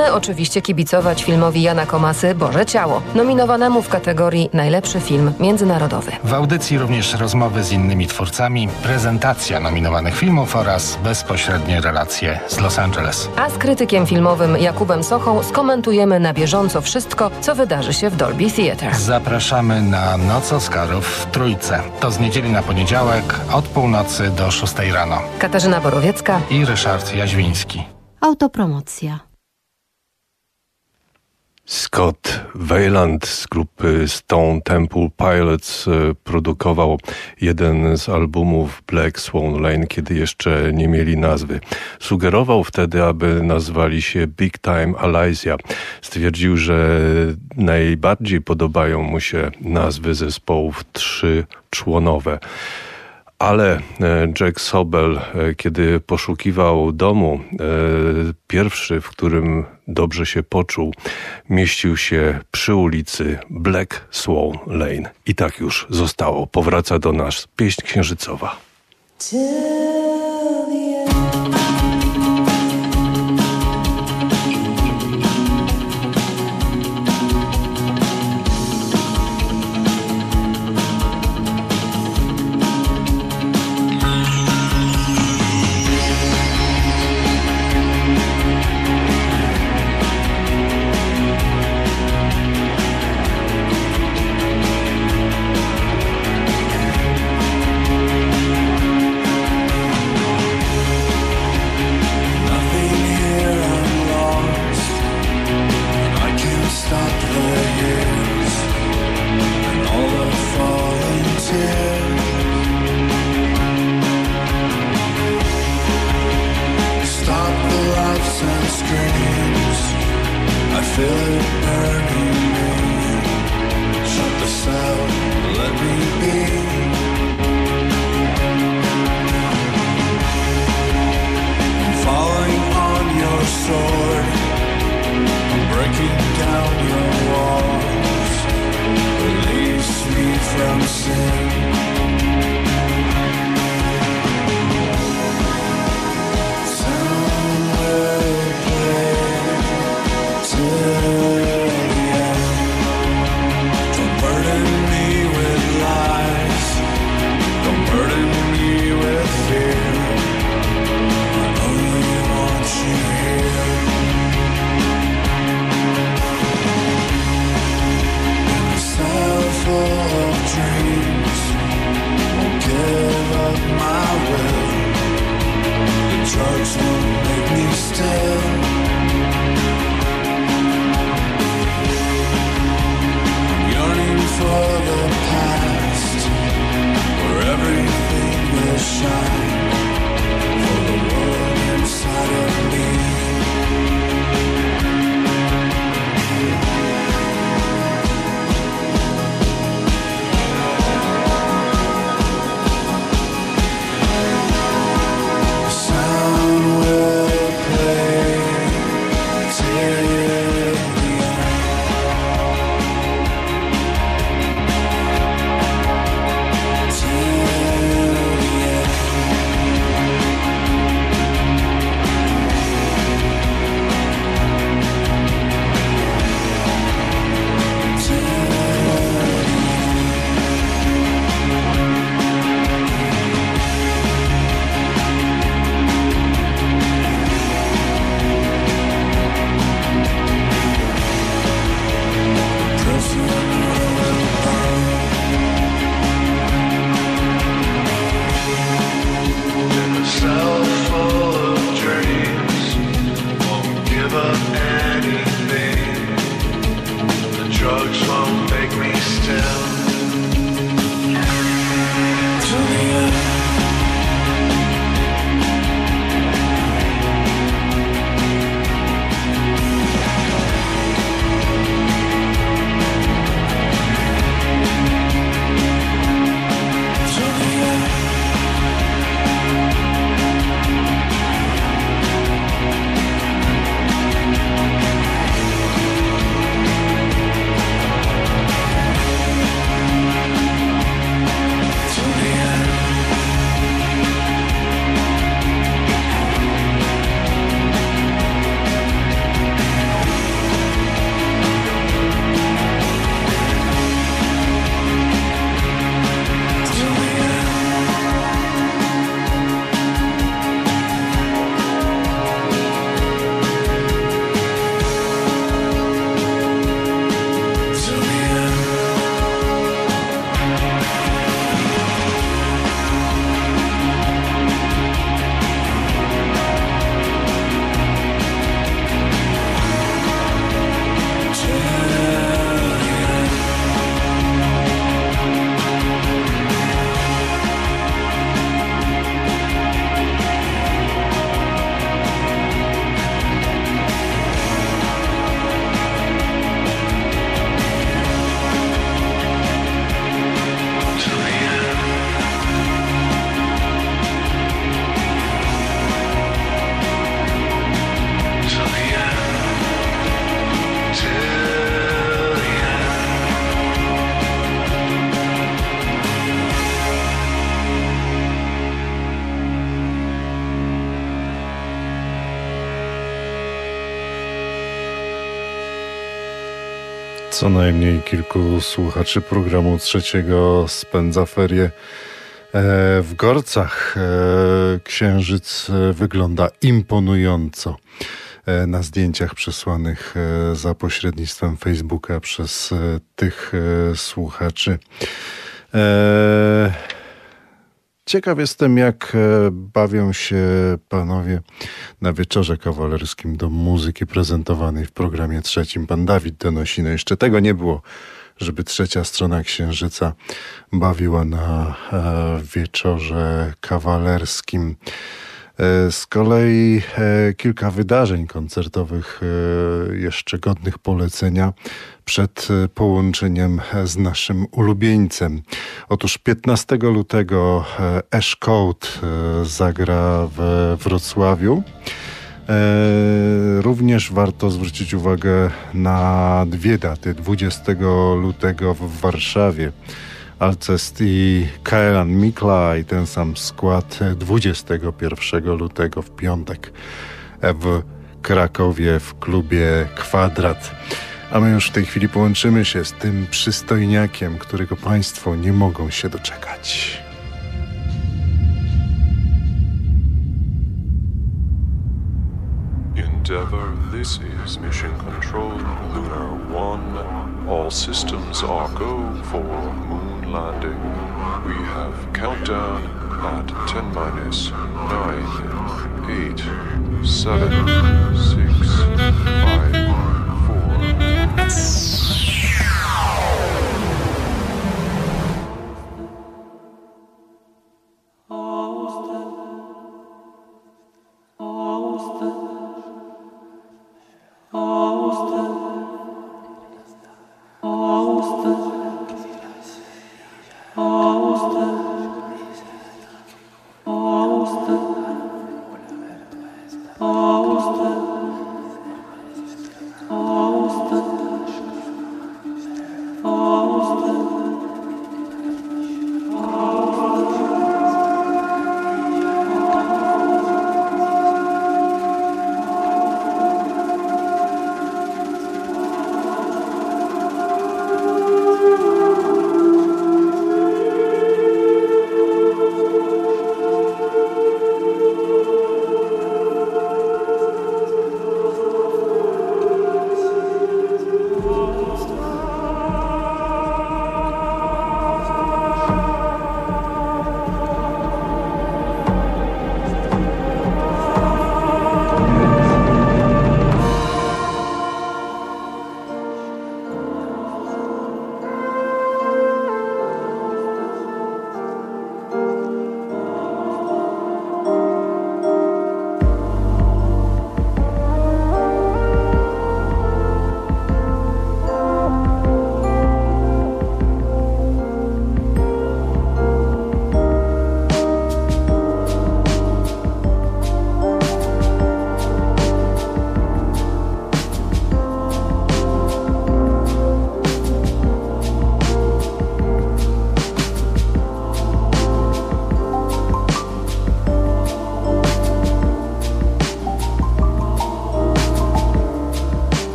My oczywiście kibicować filmowi Jana Komasy Boże Ciało, nominowanemu w kategorii Najlepszy film międzynarodowy. W audycji również rozmowy z innymi twórcami, prezentacja nominowanych filmów oraz bezpośrednie relacje z Los Angeles. A z krytykiem filmowym Jakubem Sochą skomentujemy na bieżąco wszystko, co wydarzy się w Dolby Theatre. Zapraszamy na Noc Oscarów w Trójce. To z niedzieli na poniedziałek od północy do 6 rano. Katarzyna Borowiecka i Ryszard Jaźwiński. Autopromocja. Scott Weiland z grupy Stone Temple Pilots e, produkował jeden z albumów Black Swan Lane, kiedy jeszcze nie mieli nazwy. Sugerował wtedy, aby nazwali się Big Time Alicia. Stwierdził, że najbardziej podobają mu się nazwy zespołów trzyczłonowe ale e, Jack Sobel, e, kiedy poszukiwał domu, e, pierwszy, w którym dobrze się poczuł, mieścił się przy ulicy Black Swan Lane. I tak już zostało. Powraca do nas pieśń księżycowa. Feel it burning. Shut let me be. I'm falling on your sword. I'm breaking down your walls. Release me from sin. shine for the world inside of me. Co najmniej kilku słuchaczy programu trzeciego spędza ferie e, w Gorcach. E, księżyc e, wygląda imponująco na zdjęciach przesłanych za pośrednictwem Facebooka przez tych słuchaczy. Ciekaw jestem, jak bawią się panowie na wieczorze kawalerskim do muzyki prezentowanej w programie trzecim. Pan Dawid donosi, no jeszcze tego nie było, żeby trzecia strona Księżyca bawiła na e, wieczorze kawalerskim. E, z kolei e, kilka wydarzeń koncertowych e, jeszcze godnych polecenia przed połączeniem z naszym ulubieńcem. Otóż 15 lutego Ash Code zagra w Wrocławiu. Również warto zwrócić uwagę na dwie daty. 20 lutego w Warszawie Alcest i Kaelan Mikla i ten sam skład 21 lutego w piątek w Krakowie w klubie Kwadrat. A my już w tej chwili połączymy się z tym przystojniakiem, którego Państwo nie mogą się doczekać. Endeavour, this is Mission Control, Lunar One. All systems are go for moon landing. We have countdown at 10 minus 9, 8, 7, 6, 5, 4.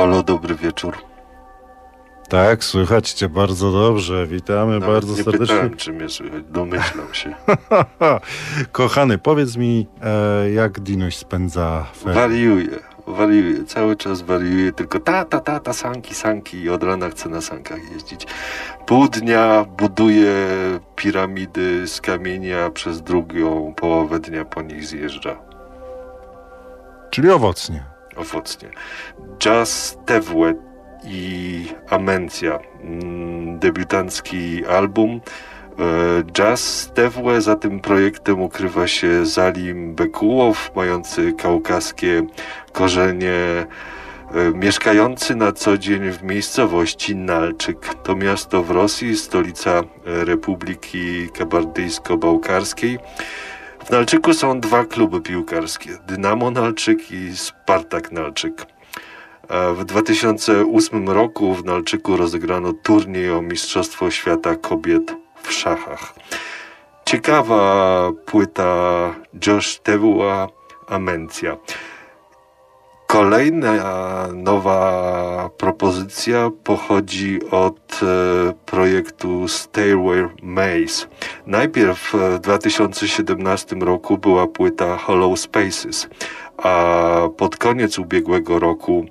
Halo, dobry wieczór. Tak, słychać cię bardzo dobrze. Witamy Nawet bardzo nie serdecznie. pytałem, czy mnie słychać. Domyślam się. Kochany, powiedz mi, e, jak Dinuś spędza ferie? Wariuję, wariuję. Cały czas wariuję, tylko ta, ta, ta, ta, sanki, sanki i od rana chcę na sankach jeździć. Pół dnia buduję piramidy z kamienia, przez drugą połowę dnia po nich zjeżdża. Czyli owocnie. Owocnie. Jazz Tewłe i Amencja. mm, Debiutancki album. E, Jazz Tewłe za tym projektem ukrywa się Zalim Bekułow, mający kaukaskie korzenie, e, mieszkający na co dzień w miejscowości Nalczyk. To miasto w Rosji, stolica e, Republiki Kabardyjsko-Bałkarskiej. W Nalczyku są dwa kluby piłkarskie: Dynamo Nalczyk i Spartak Nalczyk. A W 2008 roku w Nalczyku rozegrano turniej o Mistrzostwo Świata Kobiet w szachach. Ciekawa płyta Josh Tewa Amencja. Kolejna nowa propozycja pochodzi od e, projektu Stairway Maze. Najpierw w 2017 roku była płyta Hollow Spaces, a pod koniec ubiegłego roku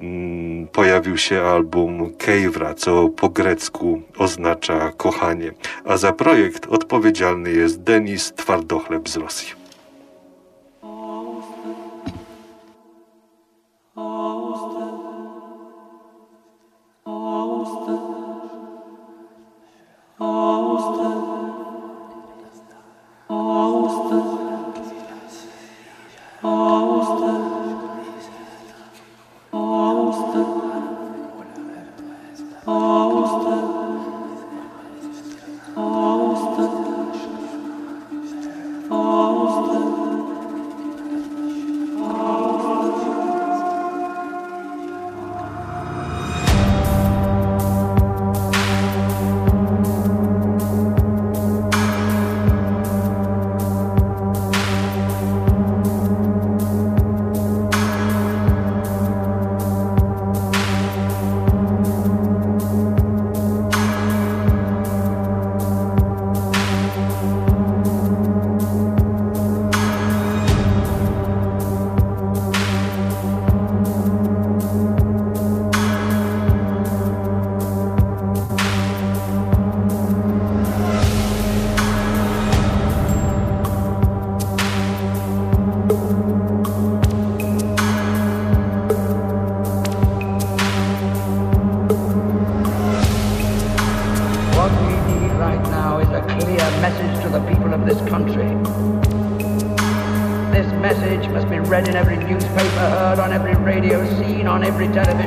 mm, pojawił się album Kejwra, co po grecku oznacza kochanie. A za projekt odpowiedzialny jest Denis Twardochleb z Rosji. On every television.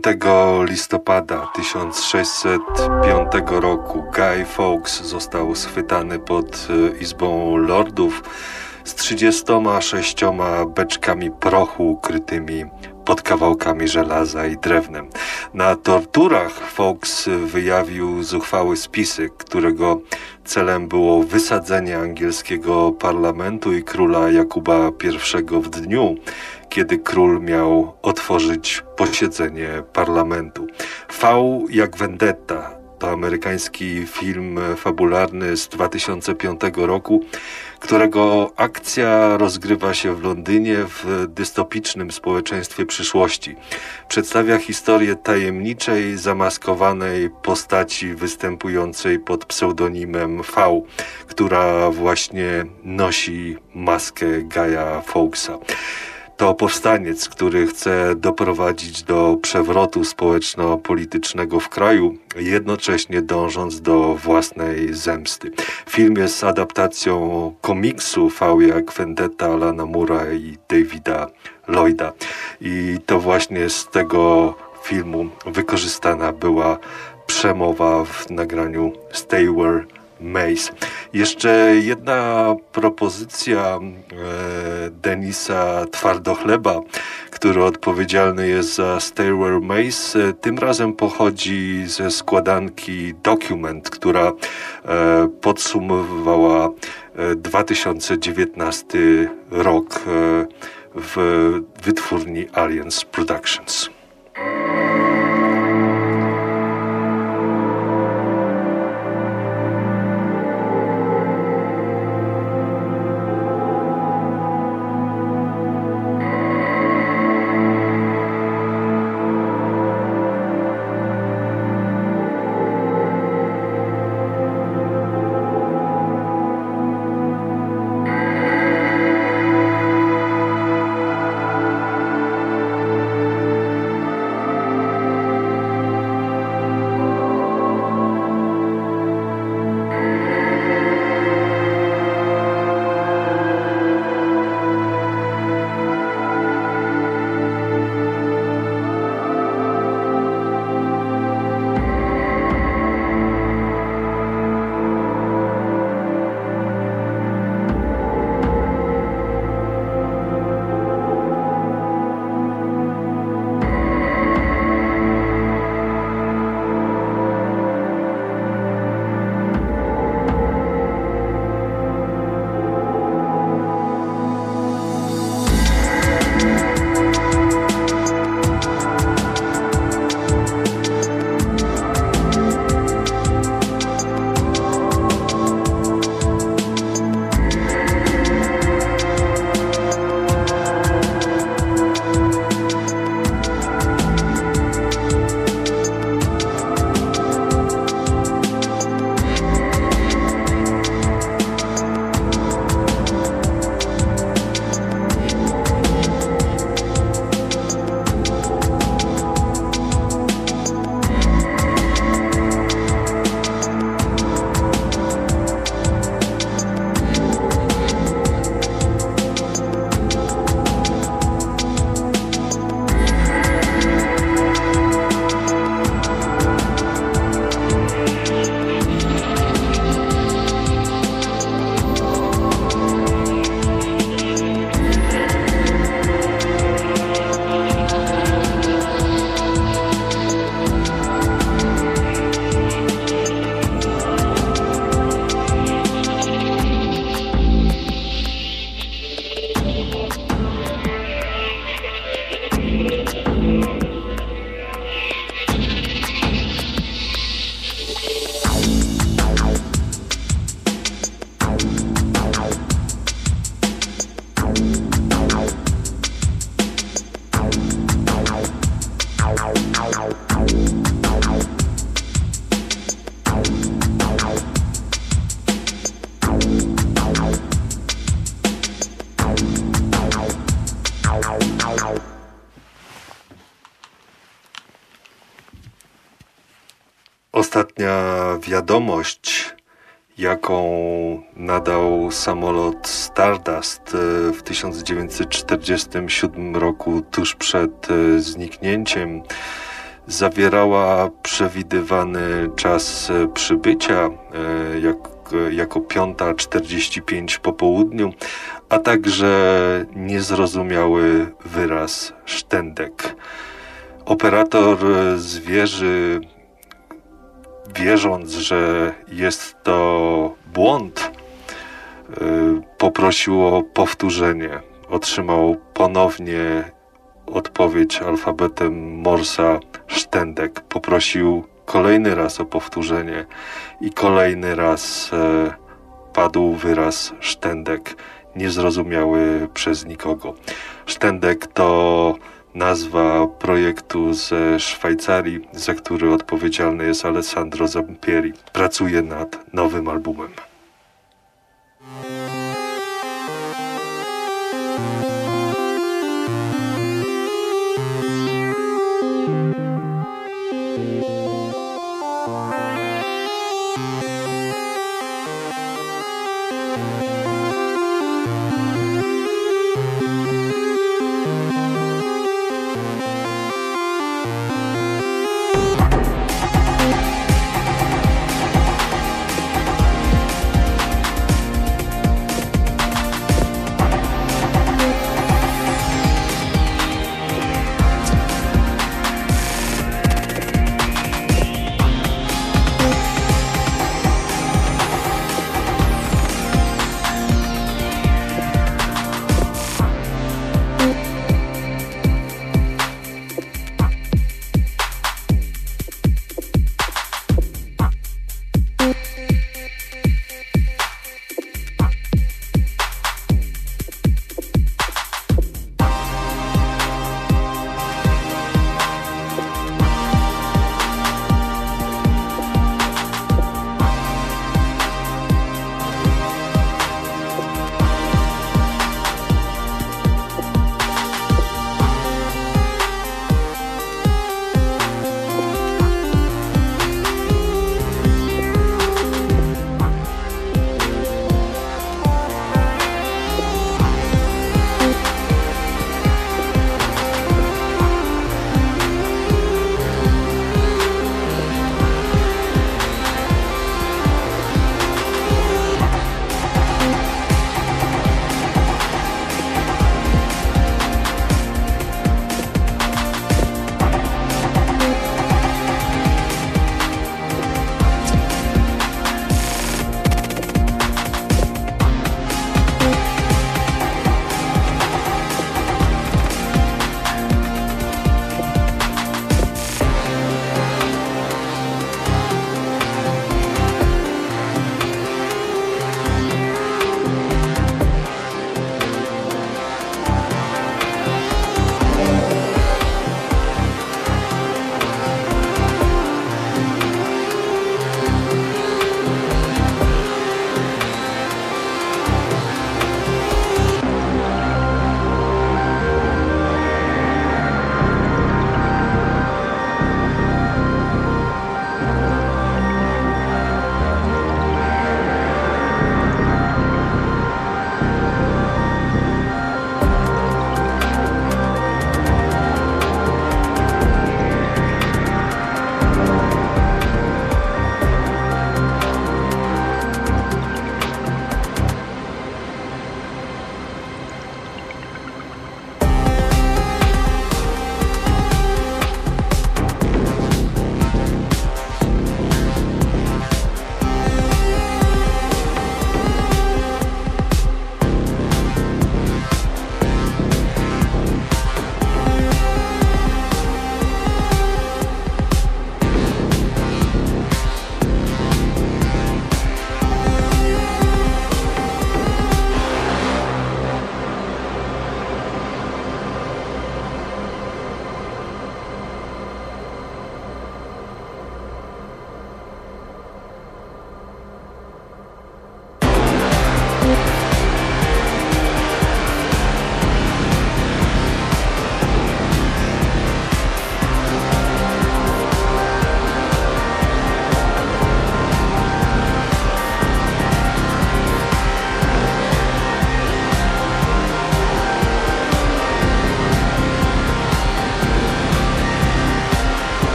9 listopada 1605 roku Guy Fawkes został schwytany pod e, Izbą Lordów z 36 beczkami prochu ukrytymi pod kawałkami żelaza i drewnem. Na torturach Fox wyjawił zuchwały spisy, którego celem było wysadzenie angielskiego parlamentu i króla Jakuba I w dniu, kiedy król miał otworzyć posiedzenie parlamentu. V jak Vendetta to amerykański film fabularny z 2005 roku, którego akcja rozgrywa się w Londynie w dystopicznym społeczeństwie przyszłości. Przedstawia historię tajemniczej, zamaskowanej postaci występującej pod pseudonimem V, która właśnie nosi maskę Gaja Fawkesa. To powstaniec, który chce doprowadzić do przewrotu społeczno-politycznego w kraju, jednocześnie dążąc do własnej zemsty. Film jest adaptacją komiksu V jak Vendetta Alana Mura i Davida Lloyda. I to właśnie z tego filmu wykorzystana była przemowa w nagraniu Stay Where Mace. Jeszcze jedna propozycja e, Denisa Twardochleba, który odpowiedzialny jest za Stairwell Maze, e, tym razem pochodzi ze składanki Document, która e, podsumowywała 2019 rok w wytwórni Alliance Productions. Samolot Stardust e, w 1947 roku, tuż przed e, zniknięciem, zawierała przewidywany czas e, przybycia, jak, jako 5.45 po południu, a także niezrozumiały wyraz sztendek. Operator z wieży wierząc, że jest to błąd, poprosił o powtórzenie. Otrzymał ponownie odpowiedź alfabetem Morsa sztendek. Poprosił kolejny raz o powtórzenie i kolejny raz e, padł wyraz sztendek, niezrozumiały przez nikogo. Sztendek to nazwa projektu ze Szwajcarii, za który odpowiedzialny jest Alessandro Zampieri. Pracuje nad nowym albumem.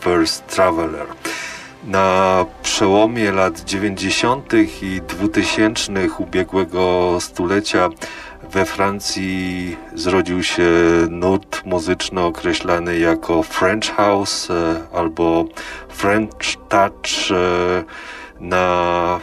Multiverse Traveler. Na przełomie lat 90. i 2000. ubiegłego stulecia we Francji zrodził się nurt muzyczny określany jako French House e, albo French Touch. E, na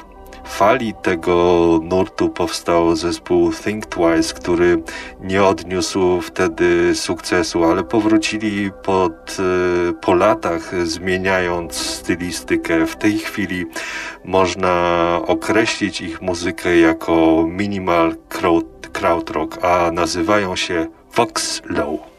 fali tego nurtu powstał zespół Think Twice, który nie odniósł wtedy sukcesu, ale powrócili pod, e, po latach, zmieniając stylistykę. W tej chwili można określić ich muzykę jako minimal crowd, krautrock, a nazywają się Vox Low.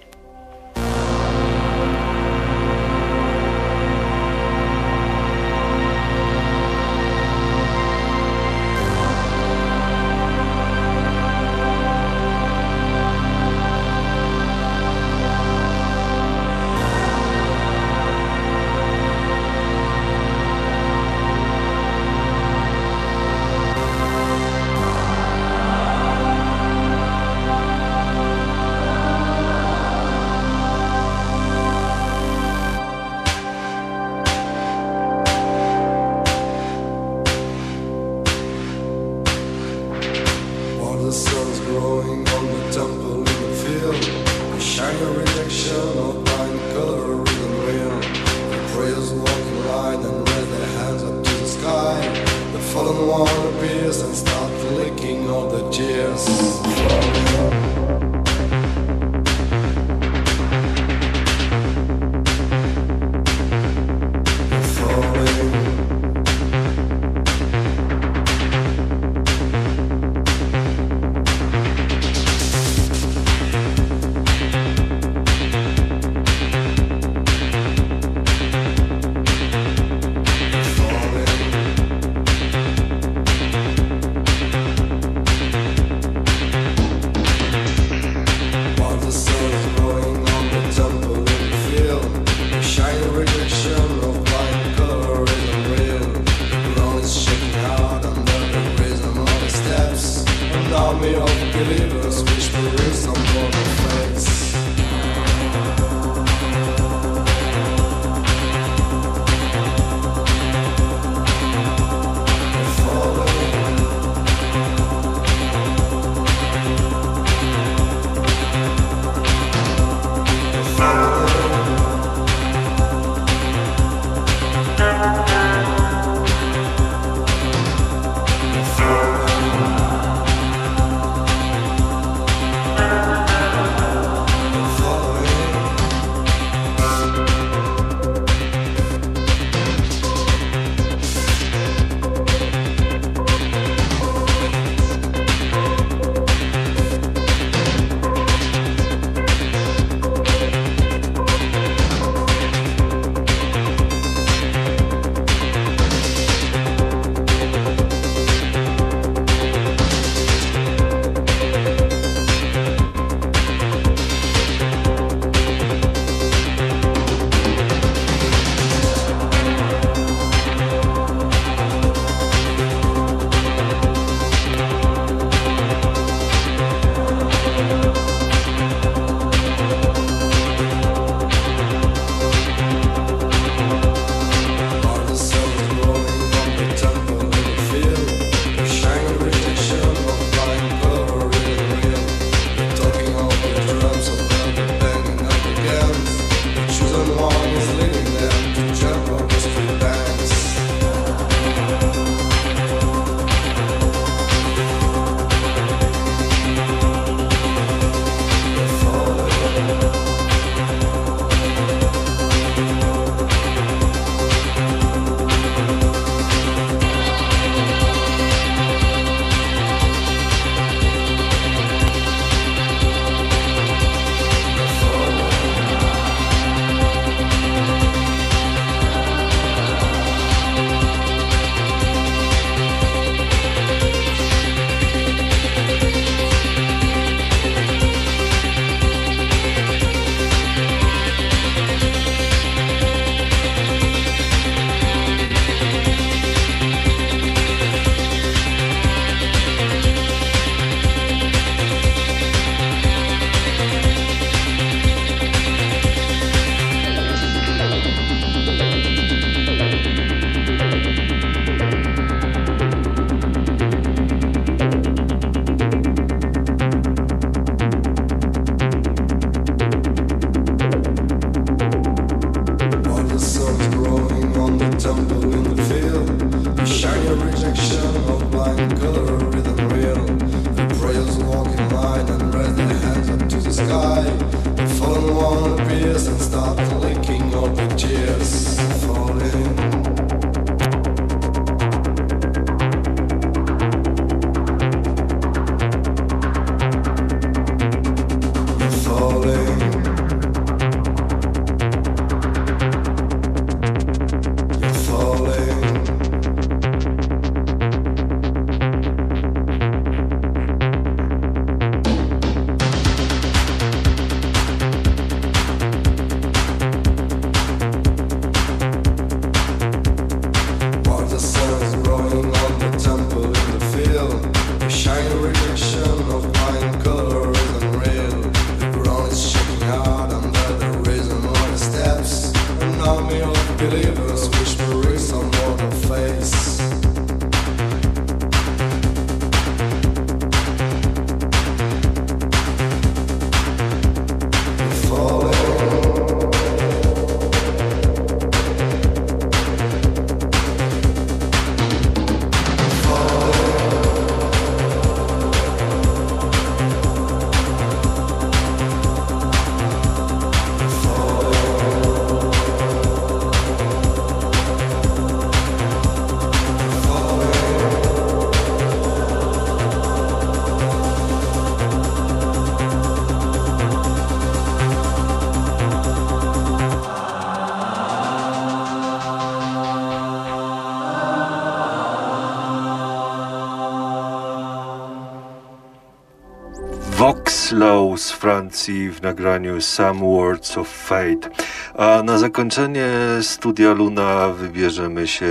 Francji w nagraniu Some Words of Fate. A na zakończenie Studia Luna wybierzemy się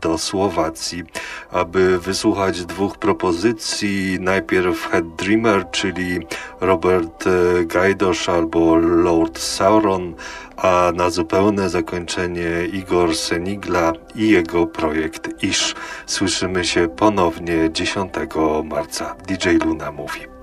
do Słowacji, aby wysłuchać dwóch propozycji. Najpierw Head Dreamer, czyli Robert Gajdosz albo Lord Sauron, a na zupełne zakończenie Igor Senigla i jego projekt Ish. Słyszymy się ponownie 10 marca. DJ Luna mówi.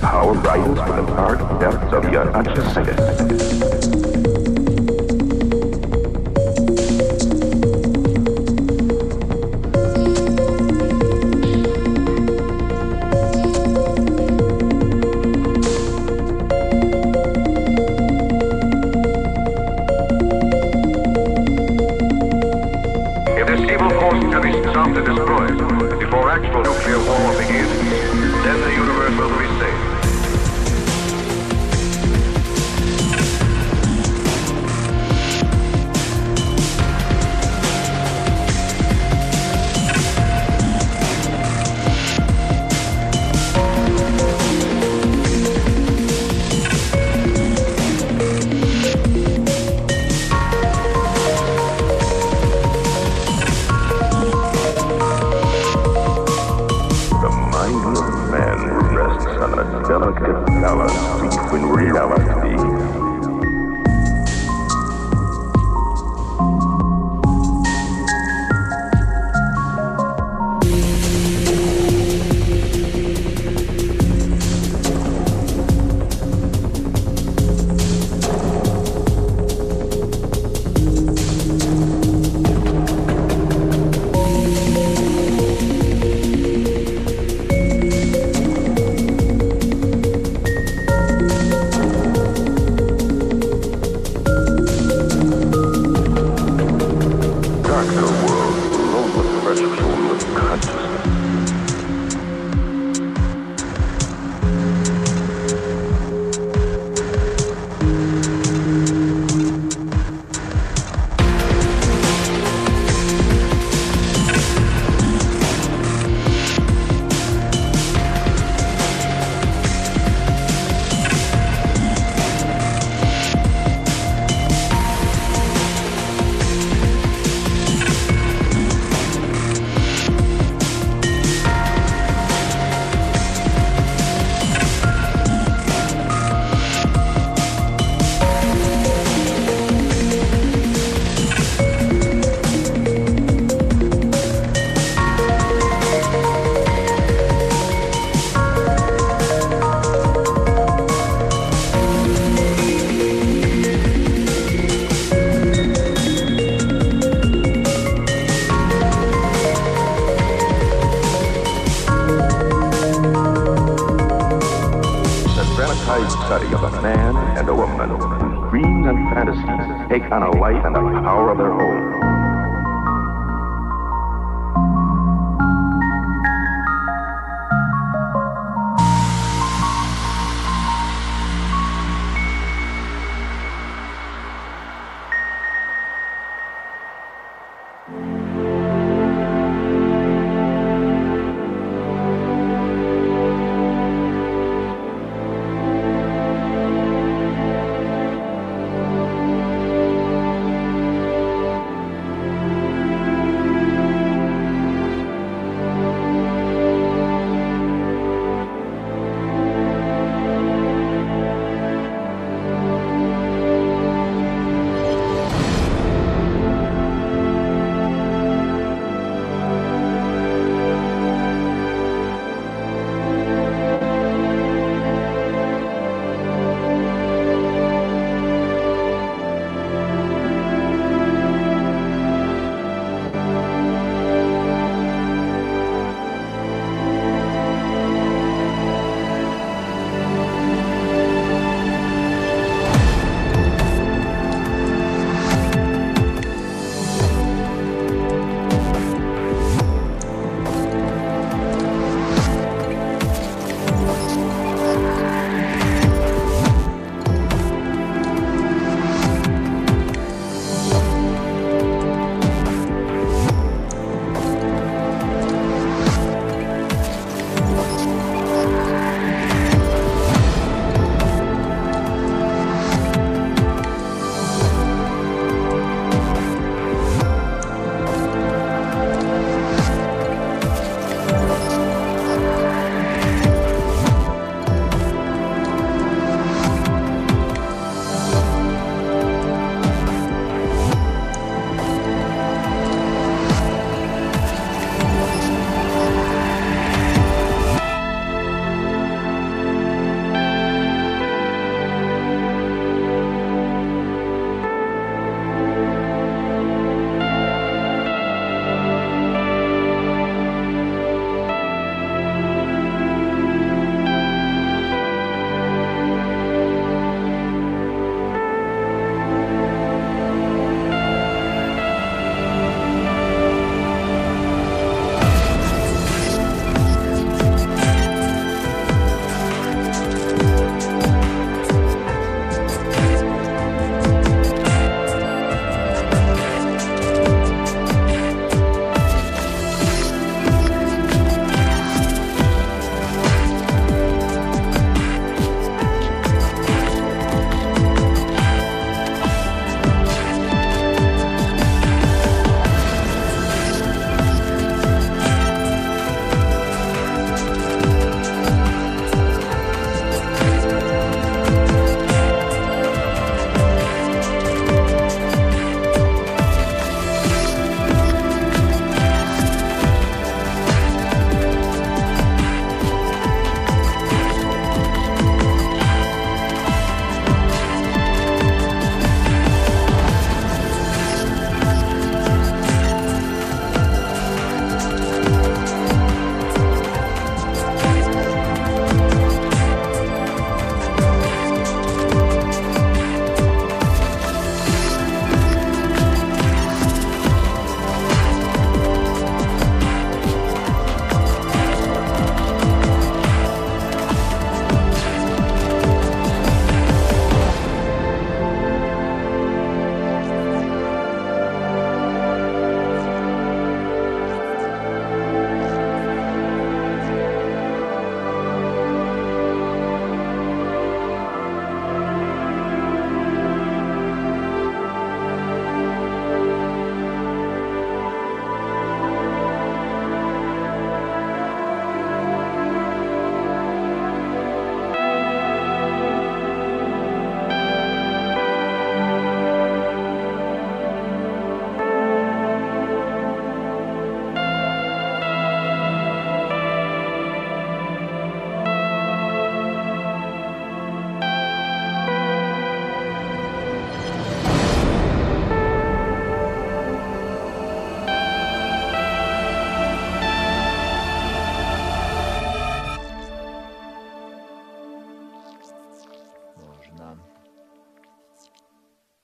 Power rises from the dark depths of your unconscious.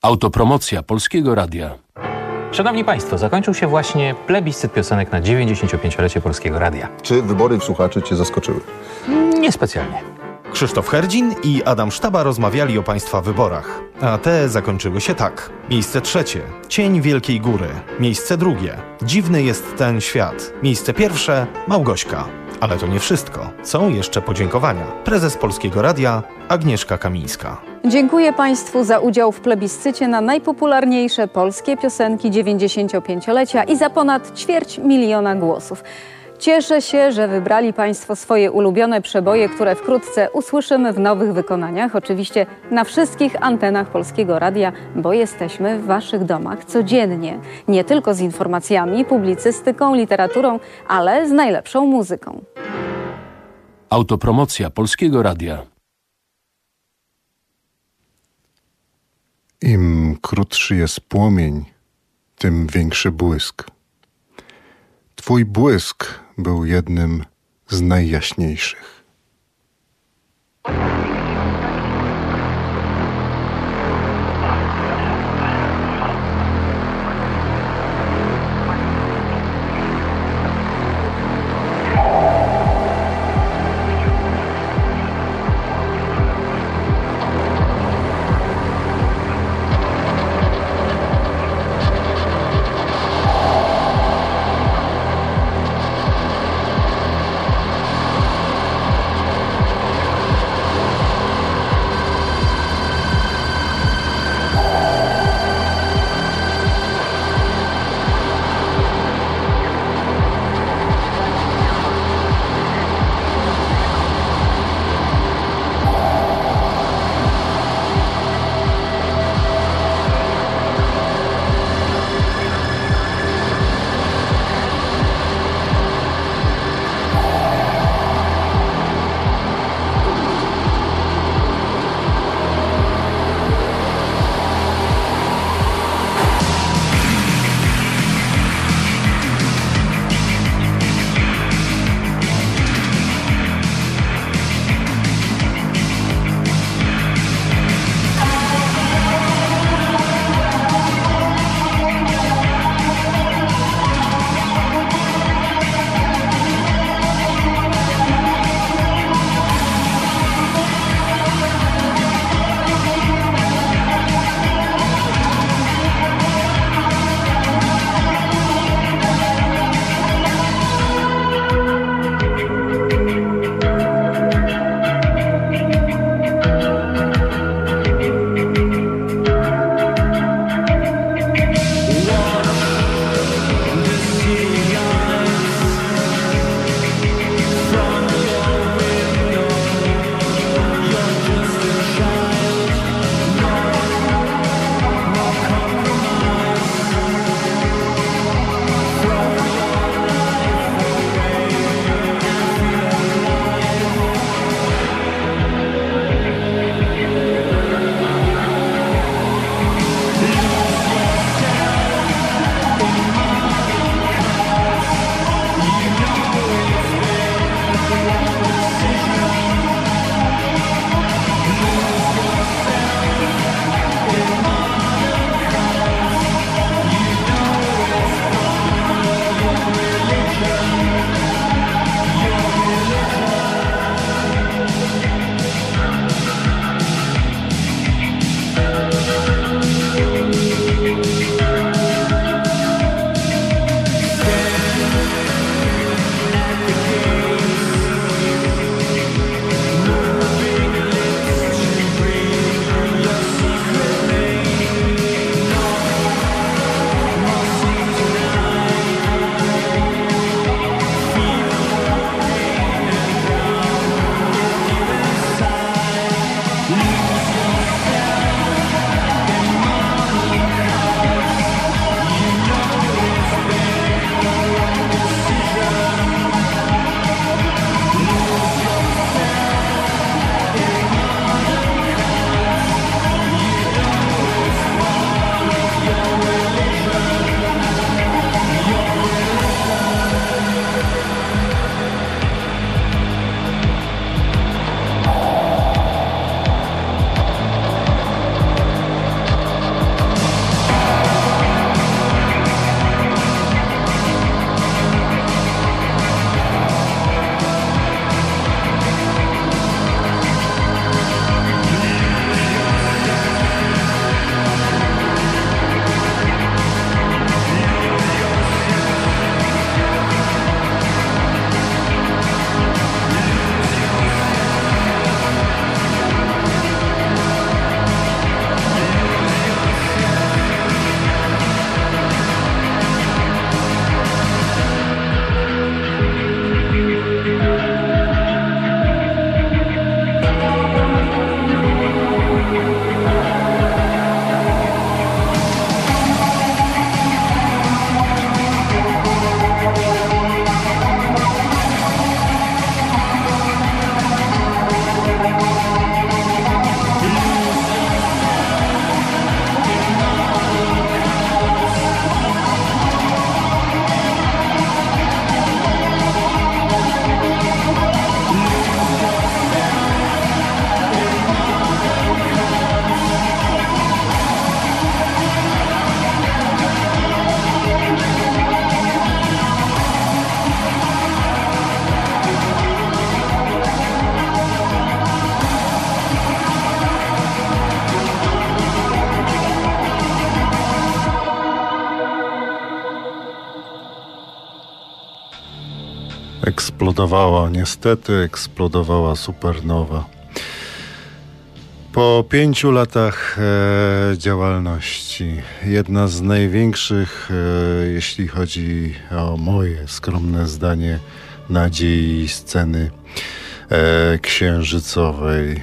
Autopromocja Polskiego Radia. Szanowni Państwo, zakończył się właśnie plebiscyt piosenek na 95-lecie Polskiego Radia. Czy wybory w słuchaczy Cię zaskoczyły? Niespecjalnie. Krzysztof Herdzin i Adam Sztaba rozmawiali o Państwa wyborach. A te zakończyły się tak. Miejsce trzecie. Cień Wielkiej Góry. Miejsce drugie. Dziwny jest ten świat. Miejsce pierwsze. Małgośka. Ale to nie wszystko. Są jeszcze podziękowania. Prezes Polskiego Radia Agnieszka Kamińska. Dziękuję Państwu za udział w plebiscycie na najpopularniejsze polskie piosenki 95-lecia i za ponad ćwierć miliona głosów. Cieszę się, że wybrali Państwo swoje ulubione przeboje, które wkrótce usłyszymy w nowych wykonaniach. Oczywiście na wszystkich antenach Polskiego Radia, bo jesteśmy w Waszych domach codziennie. Nie tylko z informacjami, publicystyką, literaturą, ale z najlepszą muzyką. Autopromocja Polskiego Radia. Im krótszy jest płomień, tym większy błysk. Twój błysk był jednym z najjaśniejszych. Eksplodowała, niestety eksplodowała supernowa. Po pięciu latach e, działalności, jedna z największych, e, jeśli chodzi o moje skromne zdanie, nadziei sceny e, księżycowej,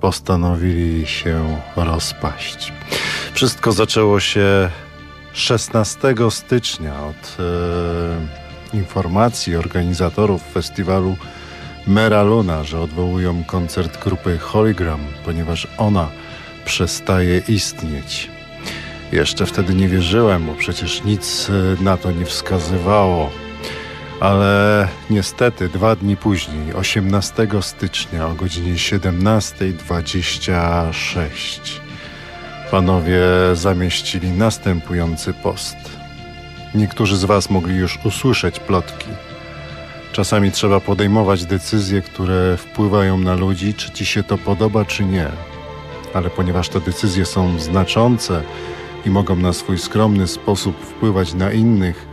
postanowili się rozpaść. Wszystko zaczęło się 16 stycznia od e, informacji organizatorów festiwalu Mera Luna, że odwołują koncert grupy Hologram, ponieważ ona przestaje istnieć. Jeszcze wtedy nie wierzyłem, bo przecież nic e, na to nie wskazywało. Ale niestety dwa dni później, 18 stycznia o godzinie 17.26, panowie zamieścili następujący post. Niektórzy z Was mogli już usłyszeć plotki. Czasami trzeba podejmować decyzje, które wpływają na ludzi, czy Ci się to podoba, czy nie. Ale ponieważ te decyzje są znaczące i mogą na swój skromny sposób wpływać na innych,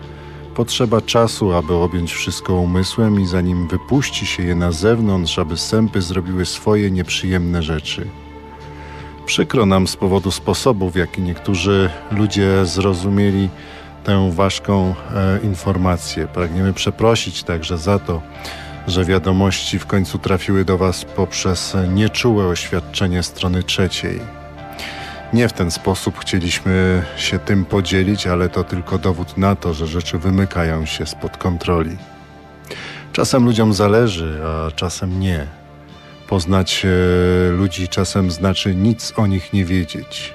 Potrzeba czasu, aby objąć wszystko umysłem i zanim wypuści się je na zewnątrz, aby sępy zrobiły swoje nieprzyjemne rzeczy. Przykro nam z powodu sposobu, w jaki niektórzy ludzie zrozumieli tę ważką e, informację. Pragniemy przeprosić także za to, że wiadomości w końcu trafiły do Was poprzez nieczułe oświadczenie strony trzeciej. Nie w ten sposób chcieliśmy się tym podzielić, ale to tylko dowód na to, że rzeczy wymykają się spod kontroli. Czasem ludziom zależy, a czasem nie. Poznać e, ludzi czasem znaczy nic o nich nie wiedzieć.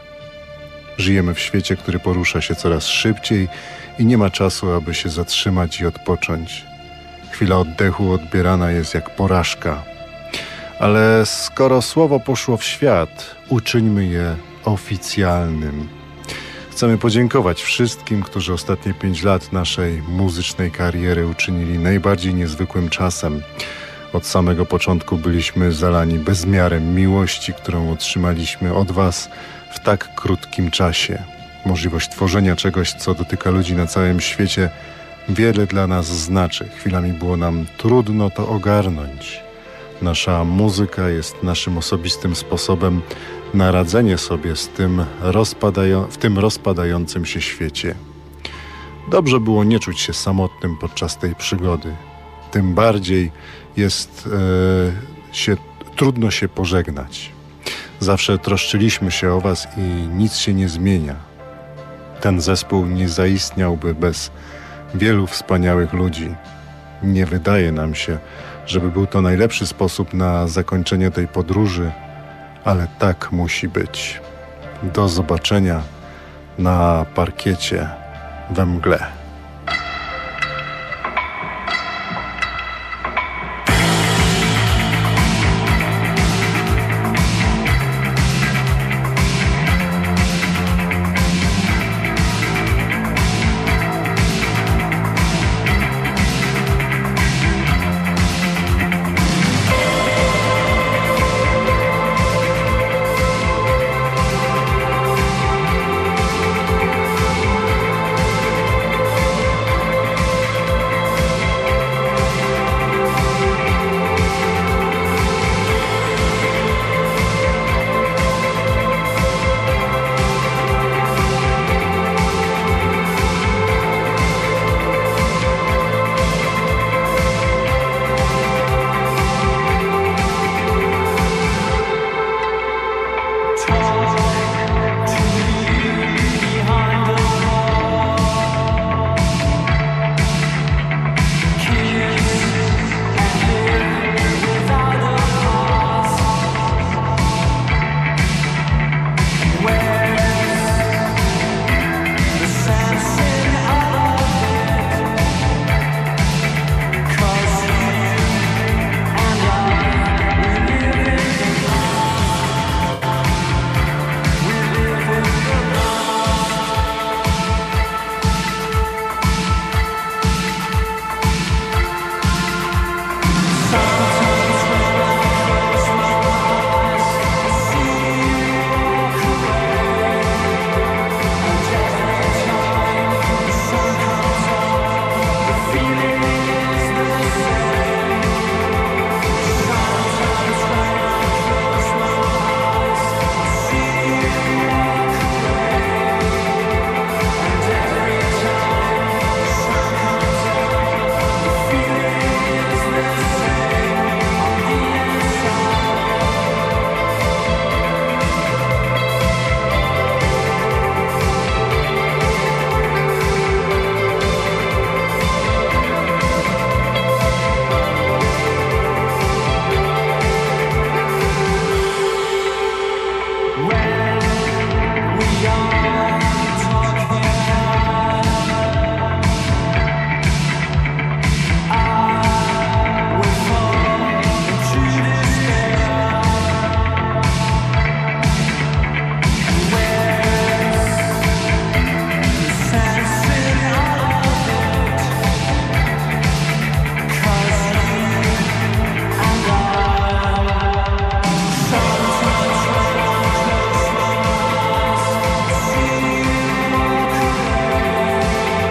Żyjemy w świecie, który porusza się coraz szybciej i nie ma czasu, aby się zatrzymać i odpocząć. Chwila oddechu odbierana jest jak porażka. Ale skoro słowo poszło w świat, uczyńmy je oficjalnym. Chcemy podziękować wszystkim, którzy ostatnie pięć lat naszej muzycznej kariery uczynili najbardziej niezwykłym czasem. Od samego początku byliśmy zalani bezmiarem miłości, którą otrzymaliśmy od Was w tak krótkim czasie. Możliwość tworzenia czegoś, co dotyka ludzi na całym świecie, wiele dla nas znaczy. Chwilami było nam trudno to ogarnąć. Nasza muzyka jest naszym osobistym sposobem na radzenie sobie z tym w tym rozpadającym się świecie. Dobrze było nie czuć się samotnym podczas tej przygody. Tym bardziej jest e, się, trudno się pożegnać. Zawsze troszczyliśmy się o Was i nic się nie zmienia. Ten zespół nie zaistniałby bez wielu wspaniałych ludzi. Nie wydaje nam się, żeby był to najlepszy sposób na zakończenie tej podróży, ale tak musi być. Do zobaczenia na parkiecie we mgle.